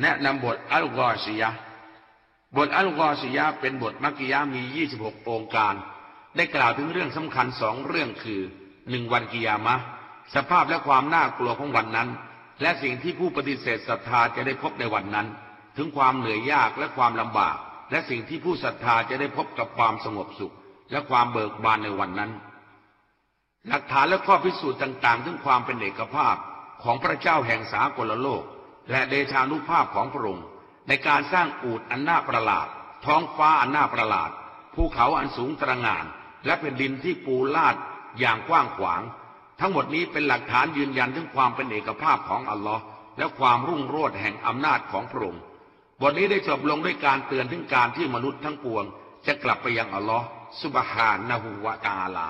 แนะนำบทอัลกอซียะบทอัลกอซียะเป็นบทมักกิยะมี 26 องค์การ ได้กล่าวถึงเรื่องสำคัญสองเรื่องคือหนึ่งวันกิยามะ สภาพและความน่ากลัวของวันนั้น และสิ่งที่ผู้ปฏิเสธศรัทธาจะได้พบในวันนั้น ถึงความเหนื่อยยากและความลำบาก และสิ่งที่ผู้ศรัทธาจะได้พบกับความสงบสุข และความเบิกบานในวันนั้น หลักฐานและข้อพิสูจน์ต่าง ๆ ถึงความเป็นเอกภาพของพระเจ้าแห่งสากลโลก และเดชานุภาพของพระองค์ในการสร้างอูฐอันน่าประหลาด ท้องฟ้าอันน่าประหลาด ภูเขาอันสูงตระหง่าน และแผ่นดินที่ปูลาดอย่างกว้างขวาง ทั้งหมดนี้เป็นหลักฐานยืนยันถึงความเป็นเอกภาพของอัลลอฮ์และความรุ่งโรจน์แห่งอำนาจของพระองค์บทนี้ได้จบลงด้วยการเตือนถึงการที่มนุษย์ทั้งปวง จะกลับไปยังอัลลอฮ์สุบฮานะฮูวะตาลา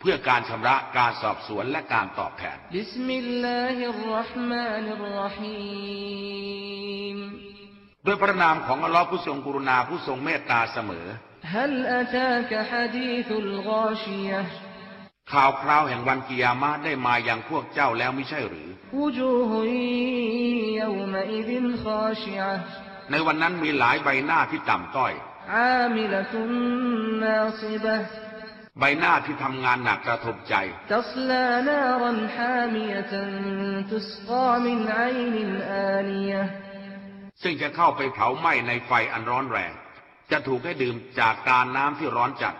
เพื่อการชำระการสอบสวนและการตอบแทนبسم الله الرحمن الرحيم ด้วยพระนามของอัลลอฮ์ผู้ทรงกรุณาผู้ทรงเมตตาเสมอهل أتاك حديث الغاشيةข่าวคราวแห่งวันกิยามะได้มาอย่างพวกเจ้าแล้วไม่ใช่หรือوجوه يومئذ خاشعةในวันนั้นมีหลายใบหน้าที่ต่ำต้อยอามิลตุนนาซิบะ ใบหน้าที่ทำงานหนักกระทบใจ ซึ่งจะเข้าไปเผาไหม้ในไฟอันร้อนแรง จะถูกให้ดื่มจากการน้ำที่ร้อนจัด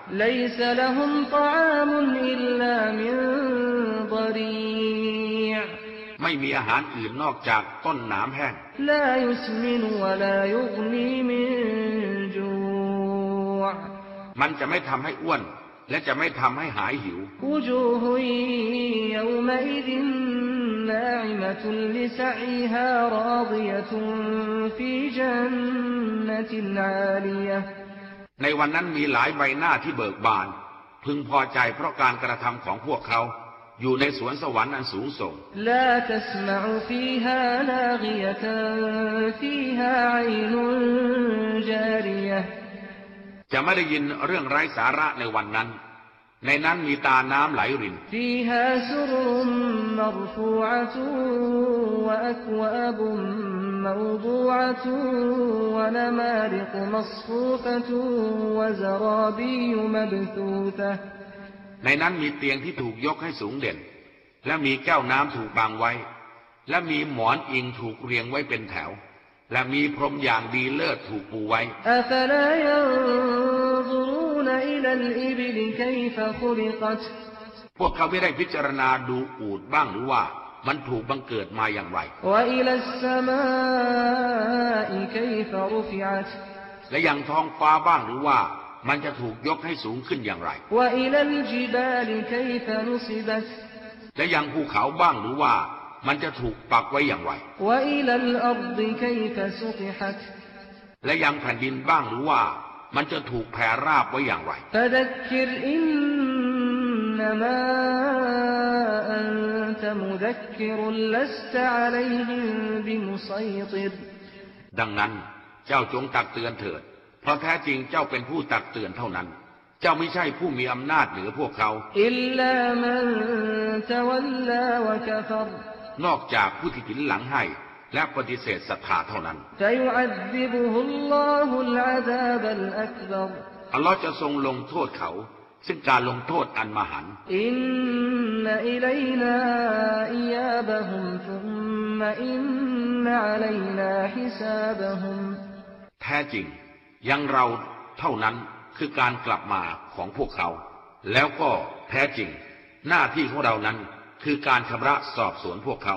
ไม่มีอาหารอื่นนอกจากต้นหนามแห้งมันจะไม่ทำให้อ้วน และจะไม่ทำให้หายหิว ในวันนั้นมีหลายใบหน้าที่เบิกบาน พึงพอใจเพราะการกระทำของพวกเขา อยู่ในสวนสวรรค์อันสูงส่งจะไม่ได้ยินเรื่องไร้สาระในวันนั้น ในนั้นมีตาน้ำไหลรินในนั้นมีเตียงที่ถูกยกให้สูงเด่น และมีแก้วน้ำถูกบางไว้ และมีหมอนอิงถูกเรียงไว้เป็นแถว และมีพรมอย่างดีเลิศถูกปูไว้ أفلا ينظرون إلى الإبل كيف خلقت พวกเขาไม่ได้พิจารณาดูอูดบ้างหรือว่ามันถูกบังเกิดมาอย่างไร وإلى السماء كيف رفعت และยังท้องฟ้าบ้างหรือว่ามันจะถูกยกให้สูงขึ้นอย่างไร وإلى الجبال كيف نصبت และยังภูเขาบ้างหรือว่ามันจะถูกปักไว้อย่างไร وإلى الأرض كيف سطحت และยังแผ่นดินบ้างหรือว่า มันจะถูกแผ่ราบไว้อย่างไรดังนั้นเจ้าจงตักเตือนเถิด เพราะแท้จริงเจ้าเป็นผู้ตักเตือนเท่านั้น เจ้าไม่ใช่ผู้มีอำนาจเหนือพวกเขา นอกจากผู้ที่ผินหลังให้ และปฏิเสธศรัทธาเท่านั้นอัลลอฮจะทรงลงโทษเขา ซึ่งการลงโทษอันมหันยนนอแท้จริง ยังเราเท่านั้นคือการกลับมาของพวกเขา แล้วก็แท้จริง หน้าที่ของเรานั้นคือการชำระสอบสวนพวกเขา